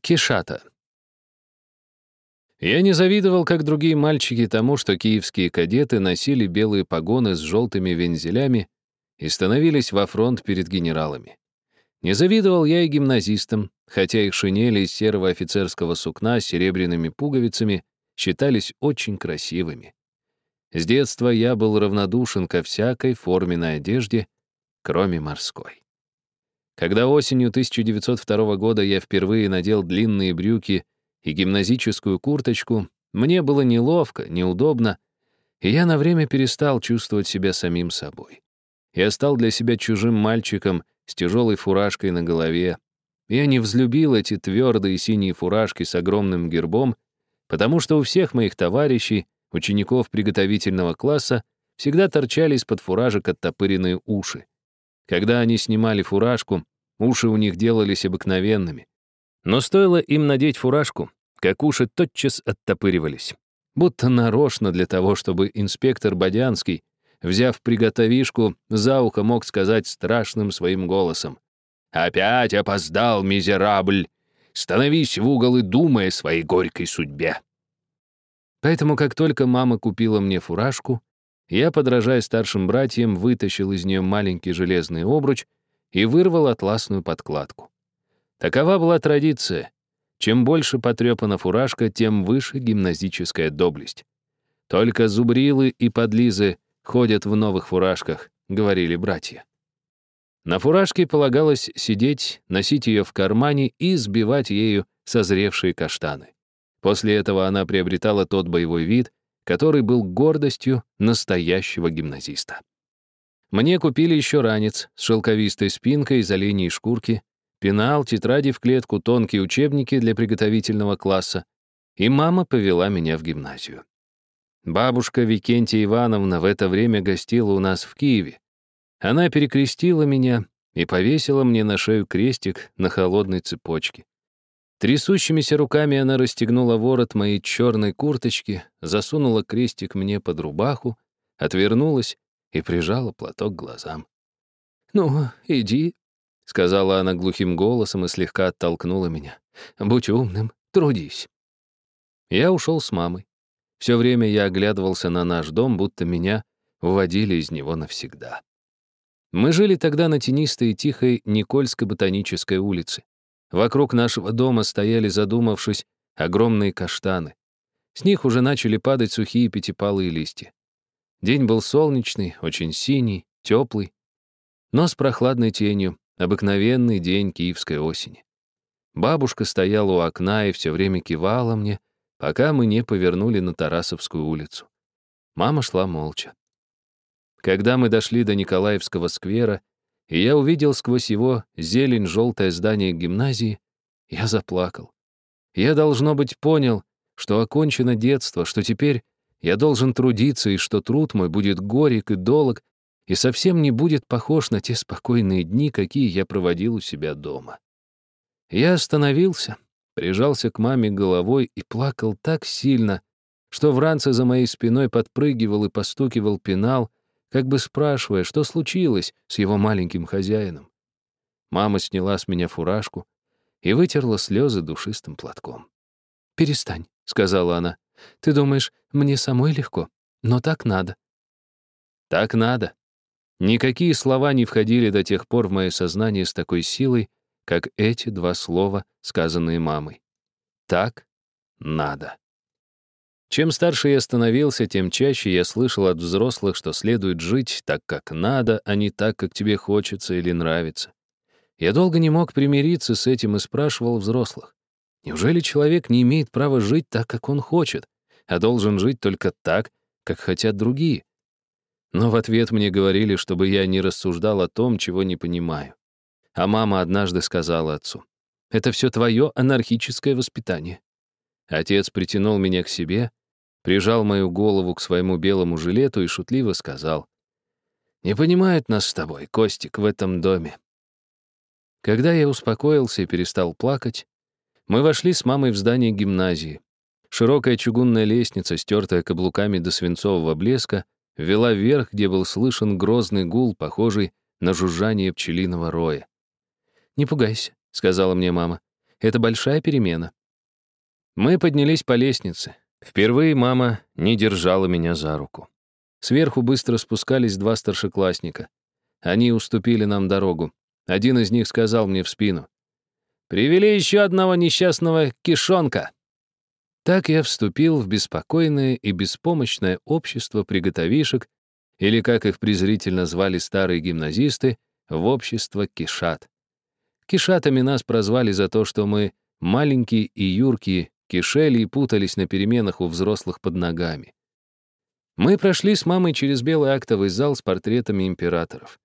Кишата. Я не завидовал, как другие мальчики, тому, что киевские кадеты носили белые погоны с желтыми вензелями и становились во фронт перед генералами. Не завидовал я и гимназистам, хотя их шинели из серого офицерского сукна с серебряными пуговицами считались очень красивыми. С детства я был равнодушен ко всякой форменной одежде, кроме морской. Когда осенью 1902 года я впервые надел длинные брюки и гимназическую курточку, мне было неловко, неудобно, и я на время перестал чувствовать себя самим собой. Я стал для себя чужим мальчиком с тяжелой фуражкой на голове. Я не взлюбил эти твердые синие фуражки с огромным гербом, потому что у всех моих товарищей, учеников приготовительного класса, всегда торчали из-под фуражек оттопыренные уши. Когда они снимали фуражку, уши у них делались обыкновенными. Но стоило им надеть фуражку, как уши тотчас оттопыривались. Будто нарочно для того, чтобы инспектор Бодянский, взяв приготовишку, за ухо мог сказать страшным своим голосом. «Опять опоздал, мизерабль! Становись в угол и думай о своей горькой судьбе!» Поэтому, как только мама купила мне фуражку, я, подражая старшим братьям, вытащил из нее маленький железный обруч и вырвал атласную подкладку. Такова была традиция. Чем больше потрепана фуражка, тем выше гимназическая доблесть. Только зубрилы и подлизы ходят в новых фуражках, говорили братья. На фуражке полагалось сидеть, носить ее в кармане и сбивать ею созревшие каштаны. После этого она приобретала тот боевой вид, который был гордостью настоящего гимназиста. Мне купили еще ранец с шелковистой спинкой из оленей шкурки, пенал, тетради в клетку, тонкие учебники для приготовительного класса, и мама повела меня в гимназию. Бабушка Викентия Ивановна в это время гостила у нас в Киеве. Она перекрестила меня и повесила мне на шею крестик на холодной цепочке. Трясущимися руками она расстегнула ворот моей черной курточки, засунула крестик мне под рубаху, отвернулась и прижала платок к глазам. «Ну, иди», — сказала она глухим голосом и слегка оттолкнула меня. «Будь умным, трудись». Я ушел с мамой. Все время я оглядывался на наш дом, будто меня уводили из него навсегда. Мы жили тогда на тенистой и тихой Никольской ботанической улице. Вокруг нашего дома стояли, задумавшись, огромные каштаны. С них уже начали падать сухие пятипалые листья. День был солнечный, очень синий, теплый, но с прохладной тенью, обыкновенный день киевской осени. Бабушка стояла у окна и все время кивала мне, пока мы не повернули на Тарасовскую улицу. Мама шла молча. Когда мы дошли до Николаевского сквера, и я увидел сквозь его зелень желтое здание гимназии, я заплакал. Я, должно быть, понял, что окончено детство, что теперь я должен трудиться, и что труд мой будет горек и долг, и совсем не будет похож на те спокойные дни, какие я проводил у себя дома. Я остановился, прижался к маме головой и плакал так сильно, что в ранце за моей спиной подпрыгивал и постукивал пенал, как бы спрашивая, что случилось с его маленьким хозяином. Мама сняла с меня фуражку и вытерла слезы душистым платком. «Перестань», — сказала она. «Ты думаешь, мне самой легко? Но так надо». «Так надо». Никакие слова не входили до тех пор в мое сознание с такой силой, как эти два слова, сказанные мамой. «Так надо». Чем старше я становился, тем чаще я слышал от взрослых, что следует жить так, как надо, а не так, как тебе хочется или нравится. Я долго не мог примириться с этим и спрашивал взрослых. Неужели человек не имеет права жить так, как он хочет, а должен жить только так, как хотят другие? Но в ответ мне говорили, чтобы я не рассуждал о том, чего не понимаю. А мама однажды сказала отцу, «Это все твое анархическое воспитание». Отец притянул меня к себе, прижал мою голову к своему белому жилету и шутливо сказал, «Не понимают нас с тобой, Костик, в этом доме». Когда я успокоился и перестал плакать, мы вошли с мамой в здание гимназии. Широкая чугунная лестница, стертая каблуками до свинцового блеска, вела вверх, где был слышен грозный гул, похожий на жужжание пчелиного роя. «Не пугайся», — сказала мне мама. Это большая перемена. Мы поднялись по лестнице. Впервые мама не держала меня за руку. Сверху быстро спускались два старшеклассника. Они уступили нам дорогу. Один из них сказал мне в спину. «Привели еще одного несчастного кишонка». Так я вступил в беспокойное и беспомощное общество приготовишек, или, как их презрительно звали старые гимназисты, в общество кишат. Кишатами нас прозвали за то, что мы маленькие и юркие, кишели и путались на переменах у взрослых под ногами. Мы прошли с мамой через белый актовый зал с портретами императоров.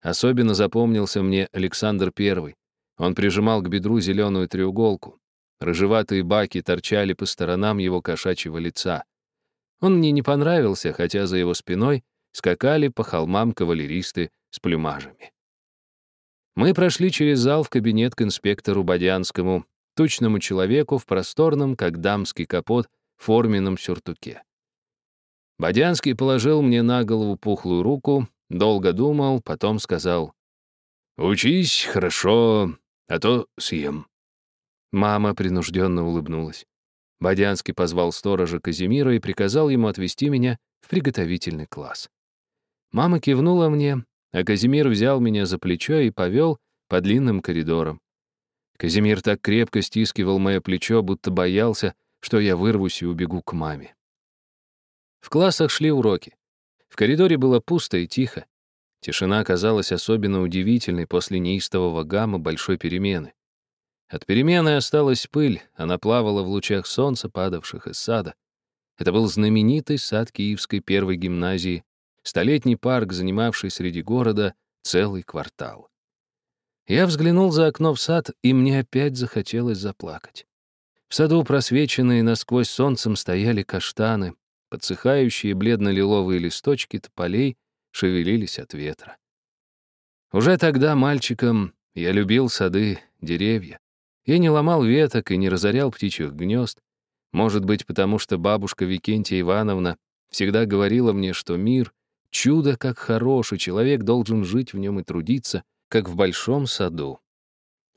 Особенно запомнился мне Александр I. Он прижимал к бедру зеленую треуголку. Рыжеватые баки торчали по сторонам его кошачьего лица. Он мне не понравился, хотя за его спиной скакали по холмам кавалеристы с плюмажами. Мы прошли через зал в кабинет к инспектору Бодянскому, тучному человеку в просторном, как дамский капот, форменном сюртуке. Бодянский положил мне на голову пухлую руку, долго думал, потом сказал, «Учись хорошо, а то съем». Мама принужденно улыбнулась. Бодянский позвал сторожа Казимира и приказал ему отвезти меня в приготовительный класс. Мама кивнула мне, а Казимир взял меня за плечо и повел по длинным коридорам. Казимир так крепко стискивал мое плечо, будто боялся, что я вырвусь и убегу к маме. В классах шли уроки. В коридоре было пусто и тихо. Тишина казалась особенно удивительной после неистового гамма большой перемены. От перемены осталась пыль, она плавала в лучах солнца, падавших из сада. Это был знаменитый сад Киевской первой гимназии, столетний парк, занимавший среди города целый квартал. Я взглянул за окно в сад, и мне опять захотелось заплакать. В саду, просвеченные насквозь солнцем, стояли каштаны, подсыхающие бледно-лиловые листочки тополей шевелились от ветра. Уже тогда мальчиком я любил сады, деревья. Я не ломал веток и не разорял птичьих гнезд. Может быть, потому что бабушка Викентия Ивановна всегда говорила мне, что мир — чудо как хороший, человек должен жить в нем и трудиться, как в большом саду.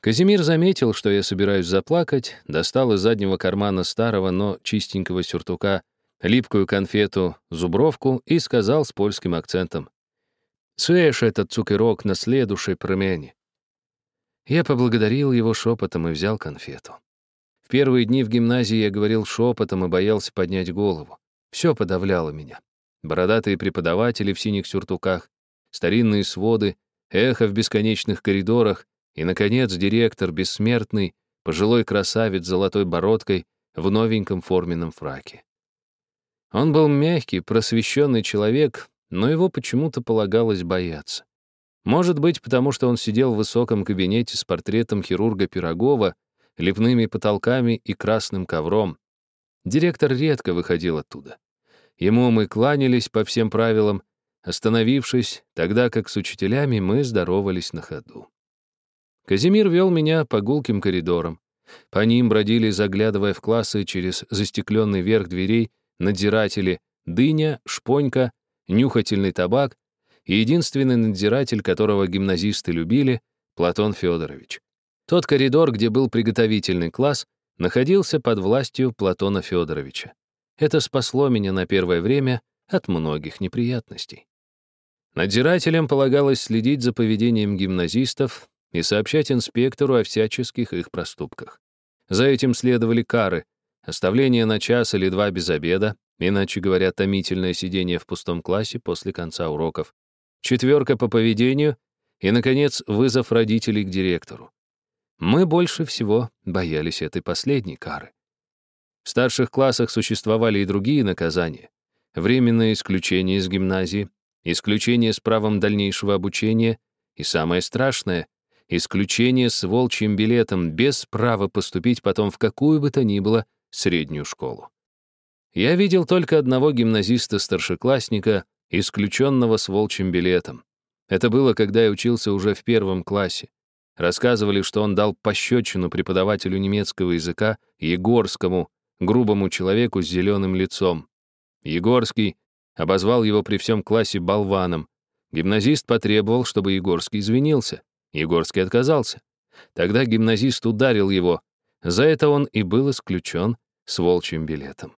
Казимир заметил, что я собираюсь заплакать, достал из заднего кармана старого, но чистенького сюртука липкую конфету, зубровку и сказал с польским акцентом. «Съешь этот цукерок на следующей промене». Я поблагодарил его шепотом и взял конфету. В первые дни в гимназии я говорил шепотом и боялся поднять голову. Все подавляло меня. Бородатые преподаватели в синих сюртуках, старинные своды, эхо в бесконечных коридорах и, наконец, директор, бессмертный, пожилой красавец с золотой бородкой в новеньком форменном фраке. Он был мягкий, просвещенный человек, но его почему-то полагалось бояться. Может быть, потому что он сидел в высоком кабинете с портретом хирурга Пирогова, лепными потолками и красным ковром. Директор редко выходил оттуда. Ему мы кланялись по всем правилам, остановившись, тогда как с учителями мы здоровались на ходу. Казимир вел меня по гулким коридорам. По ним бродили, заглядывая в классы через застекленный верх дверей, надзиратели Дыня, Шпонька, Нюхательный табак и единственный надзиратель, которого гимназисты любили, Платон Федорович. Тот коридор, где был приготовительный класс, находился под властью Платона Федоровича. Это спасло меня на первое время от многих неприятностей. Надзирателям полагалось следить за поведением гимназистов и сообщать инспектору о всяческих их проступках. За этим следовали кары, оставление на час или два без обеда, иначе говоря, томительное сидение в пустом классе после конца уроков, четверка по поведению и, наконец, вызов родителей к директору. Мы больше всего боялись этой последней кары. В старших классах существовали и другие наказания. Временное исключение из гимназии, исключение с правом дальнейшего обучения и, самое страшное, исключение с волчьим билетом без права поступить потом в какую бы то ни было среднюю школу. Я видел только одного гимназиста-старшеклассника, исключенного с волчьим билетом. Это было, когда я учился уже в первом классе. Рассказывали, что он дал пощечину преподавателю немецкого языка Егорскому, грубому человеку с зеленым лицом. Егорский обозвал его при всем классе болваном. Гимназист потребовал, чтобы Егорский извинился. Егорский отказался. Тогда гимназист ударил его. За это он и был исключен с волчьим билетом.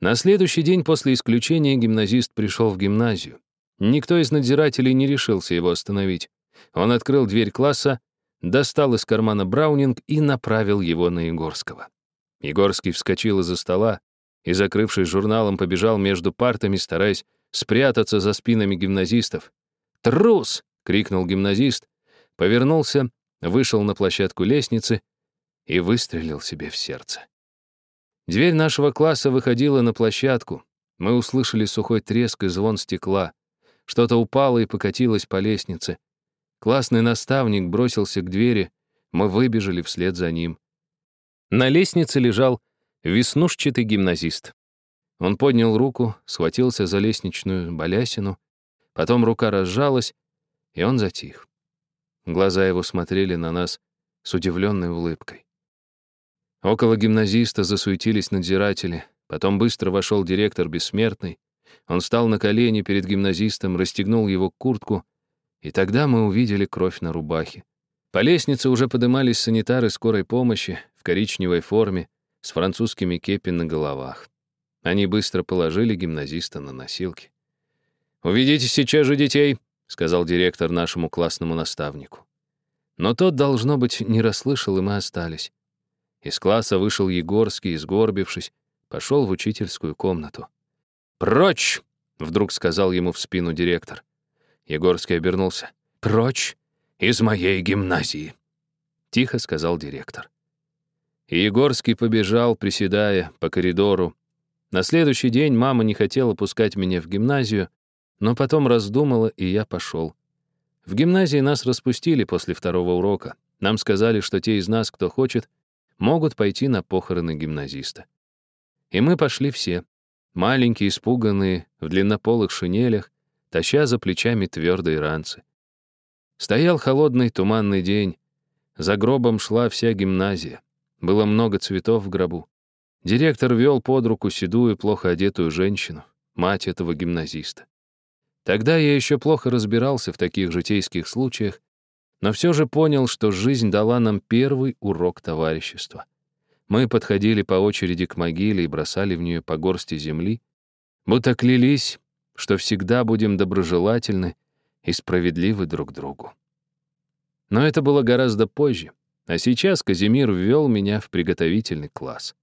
На следующий день после исключения гимназист пришел в гимназию. Никто из надзирателей не решился его остановить. Он открыл дверь класса, достал из кармана Браунинг и направил его на Егорского. Егорский вскочил из-за стола и, закрывшись журналом, побежал между партами, стараясь спрятаться за спинами гимназистов. «Трус!» — крикнул гимназист, повернулся, вышел на площадку лестницы и выстрелил себе в сердце. Дверь нашего класса выходила на площадку. Мы услышали сухой треск и звон стекла. Что-то упало и покатилось по лестнице. Классный наставник бросился к двери, мы выбежали вслед за ним. На лестнице лежал веснушчатый гимназист. Он поднял руку, схватился за лестничную балясину, потом рука разжалась, и он затих. Глаза его смотрели на нас с удивленной улыбкой. Около гимназиста засуетились надзиратели. Потом быстро вошел директор Бессмертный. Он встал на колени перед гимназистом, расстегнул его куртку, и тогда мы увидели кровь на рубахе. По лестнице уже подымались санитары скорой помощи в коричневой форме с французскими кепи на головах. Они быстро положили гимназиста на носилки. «Уведите сейчас же детей», — сказал директор нашему классному наставнику. Но тот, должно быть, не расслышал, и мы остались. Из класса вышел Егорский, сгорбившись, пошел в учительскую комнату. «Прочь!» — вдруг сказал ему в спину директор. Егорский обернулся. «Прочь из моей гимназии!» — тихо сказал директор. И Егорский побежал, приседая, по коридору. На следующий день мама не хотела пускать меня в гимназию, но потом раздумала, и я пошел. В гимназии нас распустили после второго урока. Нам сказали, что те из нас, кто хочет, могут пойти на похороны гимназиста. И мы пошли все. Маленькие, испуганные, в длиннополых шинелях, таща за плечами твердые ранцы. Стоял холодный туманный день. За гробом шла вся гимназия. Было много цветов в гробу. Директор вел под руку седую, плохо одетую женщину, мать этого гимназиста. Тогда я еще плохо разбирался в таких житейских случаях, но все же понял, что жизнь дала нам первый урок товарищества. Мы подходили по очереди к могиле и бросали в нее по горсти земли, будто клялись, что всегда будем доброжелательны и справедливы друг другу. Но это было гораздо позже, а сейчас Казимир ввел меня в приготовительный класс.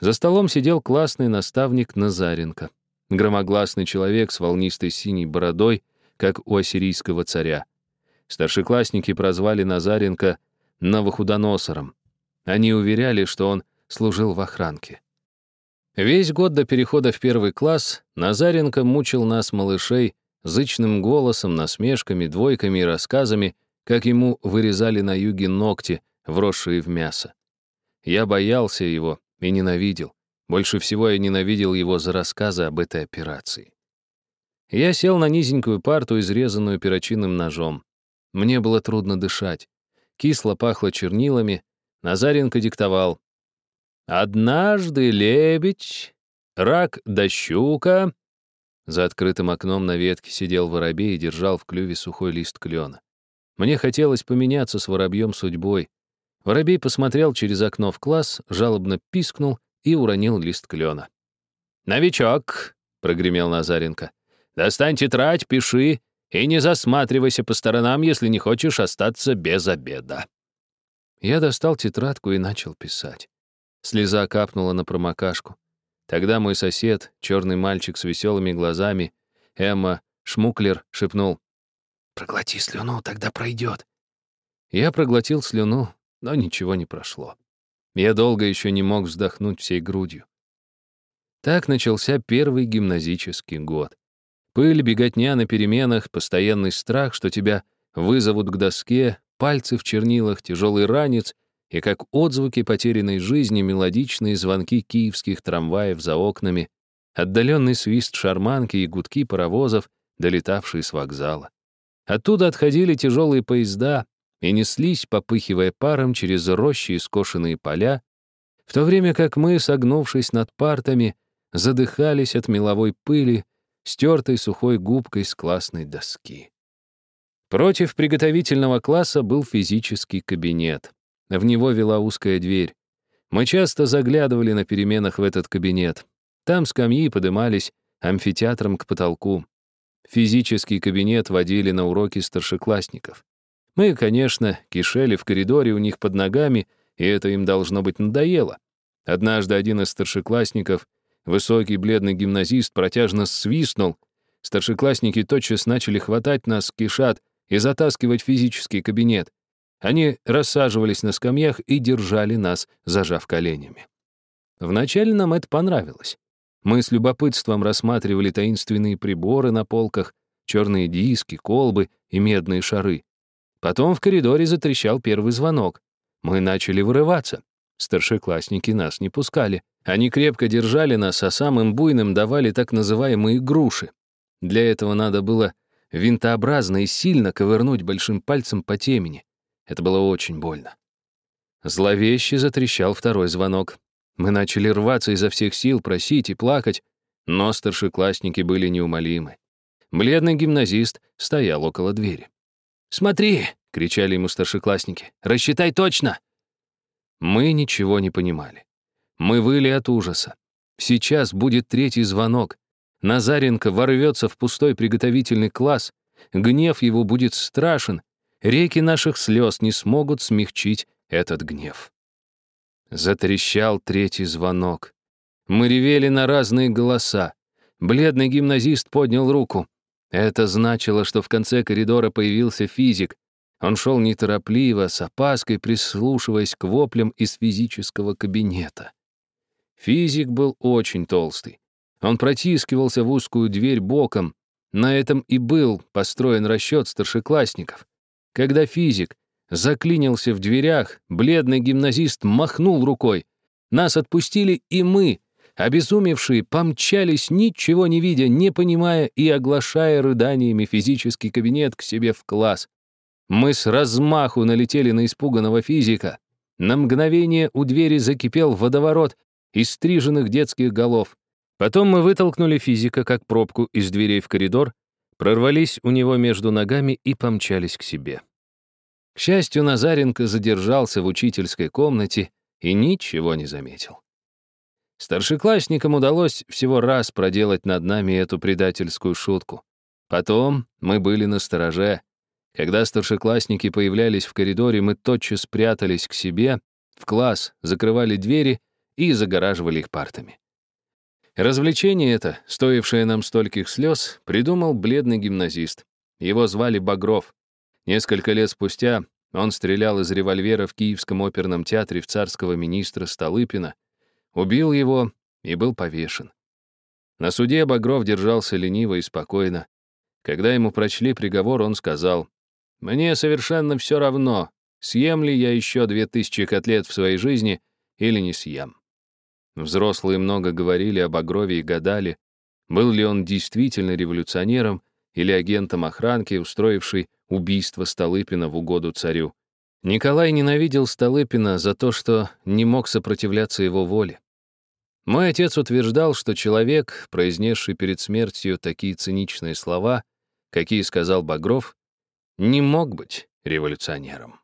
За столом сидел классный наставник Назаренко, громогласный человек с волнистой синей бородой, как у ассирийского царя. Старшеклассники прозвали Назаренко Новохудоносором. Они уверяли, что он служил в охранке. Весь год до перехода в первый класс Назаренко мучил нас, малышей, зычным голосом, насмешками, двойками и рассказами, как ему вырезали на юге ногти, вросшие в мясо. Я боялся его и ненавидел. Больше всего я ненавидел его за рассказы об этой операции. Я сел на низенькую парту, изрезанную перочинным ножом. Мне было трудно дышать. Кисло пахло чернилами. Назаренко диктовал. «Однажды лебедь, рак да щука...» За открытым окном на ветке сидел воробей и держал в клюве сухой лист клена. Мне хотелось поменяться с воробьем судьбой. Воробей посмотрел через окно в класс, жалобно пискнул и уронил лист клена. «Новичок!» — прогремел Назаренко. «Достань тетрадь, пиши и не засматривайся по сторонам, если не хочешь остаться без обеда». Я достал тетрадку и начал писать. Слеза капнула на промокашку. Тогда мой сосед, черный мальчик с веселыми глазами, Эмма Шмуклер, шепнул. «Проглоти слюну, тогда пройдет». Я проглотил слюну, но ничего не прошло. Я долго еще не мог вздохнуть всей грудью. Так начался первый гимназический год. Пыль, беготня на переменах, постоянный страх, что тебя вызовут к доске, пальцы в чернилах, тяжелый ранец и как отзвуки потерянной жизни мелодичные звонки киевских трамваев за окнами, отдаленный свист шарманки и гудки паровозов, долетавшие с вокзала. Оттуда отходили тяжелые поезда и неслись, попыхивая паром через рощи и скошенные поля, в то время как мы, согнувшись над партами, задыхались от меловой пыли, стертой сухой губкой с классной доски. Против приготовительного класса был физический кабинет. В него вела узкая дверь. Мы часто заглядывали на переменах в этот кабинет. Там скамьи подымались амфитеатром к потолку. Физический кабинет водили на уроки старшеклассников. Мы, конечно, кишели в коридоре у них под ногами, и это им должно быть надоело. Однажды один из старшеклассников, высокий бледный гимназист, протяжно свистнул. Старшеклассники тотчас начали хватать нас, кишат, и затаскивать в физический кабинет. Они рассаживались на скамьях и держали нас, зажав коленями. Вначале нам это понравилось. Мы с любопытством рассматривали таинственные приборы на полках, черные диски, колбы и медные шары. Потом в коридоре затрещал первый звонок. Мы начали вырываться. Старшеклассники нас не пускали. Они крепко держали нас, а самым буйным давали так называемые груши. Для этого надо было винтообразно и сильно ковырнуть большим пальцем по темени. Это было очень больно. Зловеще затрещал второй звонок. Мы начали рваться изо всех сил, просить и плакать, но старшеклассники были неумолимы. Бледный гимназист стоял около двери. «Смотри!» — кричали ему старшеклассники. «Рассчитай точно!» Мы ничего не понимали. Мы выли от ужаса. Сейчас будет третий звонок. Назаренко ворвется в пустой приготовительный класс, гнев его будет страшен, реки наших слез не смогут смягчить этот гнев. Затрещал третий звонок. Мы ревели на разные голоса. Бледный гимназист поднял руку. Это значило, что в конце коридора появился физик. Он шел неторопливо, с опаской, прислушиваясь к воплям из физического кабинета. Физик был очень толстый. Он протискивался в узкую дверь боком. На этом и был построен расчет старшеклассников. Когда физик заклинился в дверях, бледный гимназист махнул рукой. Нас отпустили, и мы, обезумевшие, помчались, ничего не видя, не понимая и оглашая рыданиями физический кабинет к себе в класс. Мы с размаху налетели на испуганного физика. На мгновение у двери закипел водоворот из стриженных детских голов. Потом мы вытолкнули физика как пробку из дверей в коридор, прорвались у него между ногами и помчались к себе. К счастью, Назаренко задержался в учительской комнате и ничего не заметил. Старшеклассникам удалось всего раз проделать над нами эту предательскую шутку. Потом мы были на стороже. Когда старшеклассники появлялись в коридоре, мы тотчас прятались к себе, в класс, закрывали двери и загораживали их партами. Развлечение это, стоившее нам стольких слез, придумал бледный гимназист. Его звали Багров. Несколько лет спустя он стрелял из револьвера в Киевском оперном театре в царского министра Столыпина, убил его и был повешен. На суде Багров держался лениво и спокойно. Когда ему прочли приговор, он сказал, «Мне совершенно все равно, съем ли я еще две тысячи котлет в своей жизни или не съем». Взрослые много говорили об Багрове и гадали, был ли он действительно революционером или агентом охранки, устроивший убийство Столыпина в угоду царю. Николай ненавидел Столыпина за то, что не мог сопротивляться его воле. Мой отец утверждал, что человек, произнесший перед смертью такие циничные слова, какие сказал Багров, не мог быть революционером.